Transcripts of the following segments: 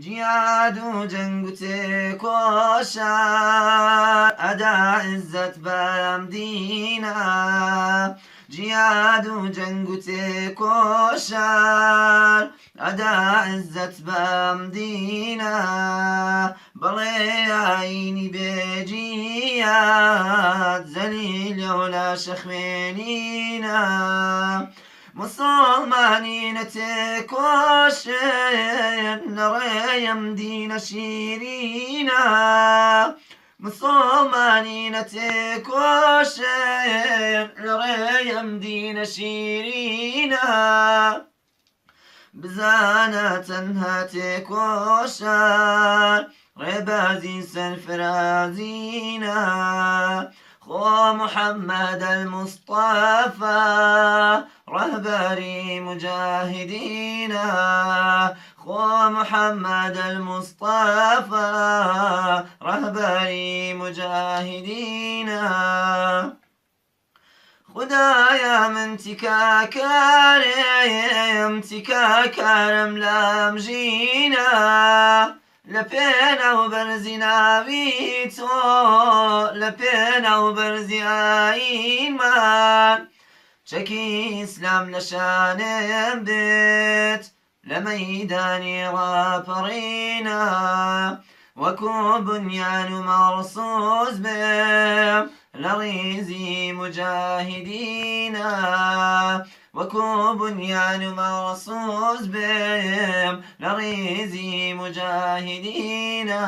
جیاد و جنگ تێکۆشان ئەدا عزت بەم دینە جیاد و جنگ و ئەدا عزت بەم دینە بەڵێ ئاینی بێجیات زەلیل لە شەخوێنینە مسلمانینە تێکۆشن لەڕێیم دینە شیرینە مسلمانینە تێکۆشن لەڕێیم دینە شیرینە بزانە تەنها تێکۆشان ڕێبازی سەرفرازینە خۆ محەممەد المستەفا ڕەهبەری مجاهدینە خۆ محەممەد المستەفا ڕەهبەری مجاهدینە خدایە من تیکاکارێم تیکاکارم لەم ژینە لە پێنە و بەرزی ناوی تۆ لە پێنە و بەرزی ئاینمان چەکی ئیسلام لە شانێم دێت لە مەیدانی ڕاپەڕینە وەکو لە ڕیزی مجاهدینە وەکو بنیان و مەڕسوس بێم لە ڕیزی مجاهدینە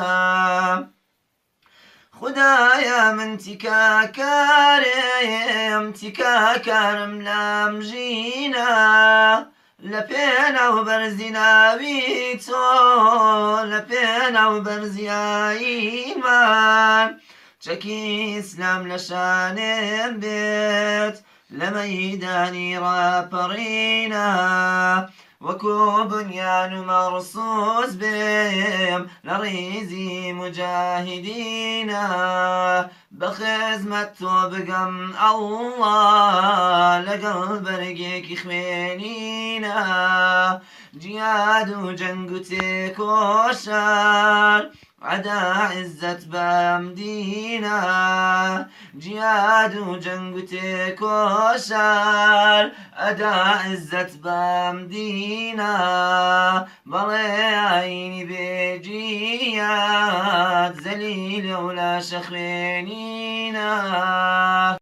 خدایە من تیکاکارێم تیکاکارم لەم ژینە لە پێنە و بەرزی ناوی تۆ لە و چەکی ئیسلام لە شانێم بێت لە مەیدانی ڕاپەڕینە. وەکو بنیان و مەڕسوس بێم لە ڕیزی مجاهدینە. بە خزمەت تۆ بگەم ئەوڵا لەگەڵ بەرگێکی خوێنینە. جەنگ و تێکۆشار عدا عزت بەم دینە جیاد و و تێکۆشار ئەدا عزت بەم دینە بەڵێ ئاینی بێجیات زەلیل